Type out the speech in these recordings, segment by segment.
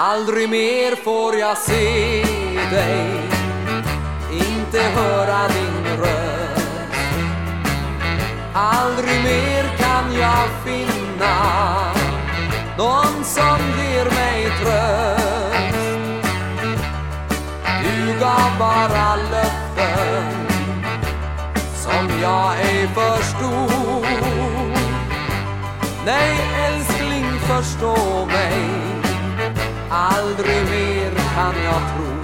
Aldrig mer får jag se dig. Inte höra din röst. Aldrig mer kan jag finna Någon som ger mig tröst. Du gav bara löften Som jag ej förstod. Nej älskling förstå mig. Aldrig mer kan jag tro.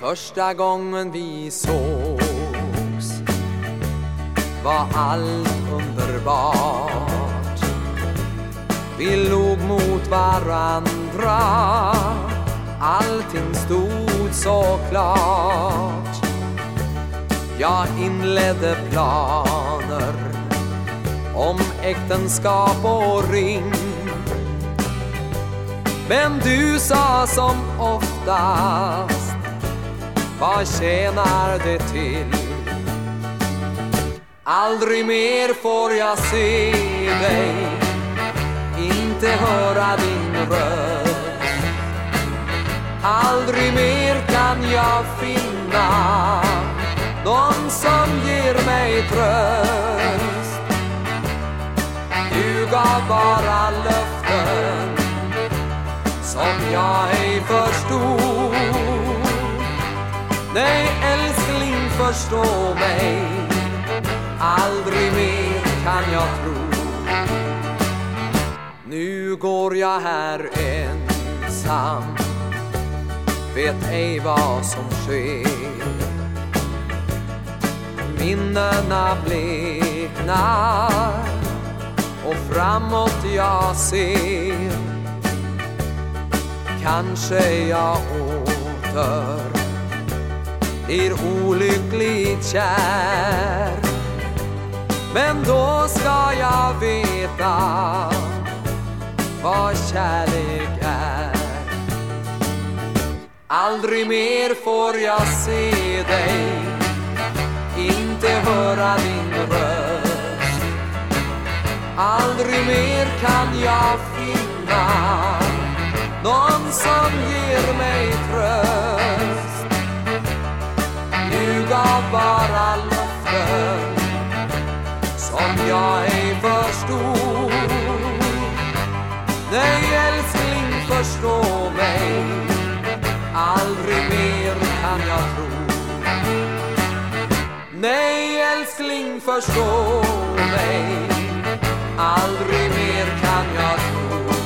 Första gången vi sågs Var allt underbart. Vi låg mot varandra. Allting stod så klart. Jag inledde planer Om äktenskap och ring men du sa som oftast Vad tjänar det till? Aldrig mer får jag se dig Inte höra din röst Aldrig mer kan jag finna Någon som ger mig tröst Du gav bara jag ej förstod Nej älskling förstå mig. Aldrig mer kan jag tro. Nu går jag här ensam. Vet ej vad som sker. Minnena bleknar. Och framåt jag ser Kanske jag åter. Blir olyckligt kär. Men då ska jag veta vad kärlek är. Aldrig mer får jag se dig Inte höra din röst. Aldrig mer kan jag finna någon som ger mig tröst. Du gav bara löften som jag ej förstod. Nej älskling, förstå mig, aldrig mer kan jag tro. Nej älskling, förstå mig, aldrig mer kan jag tro.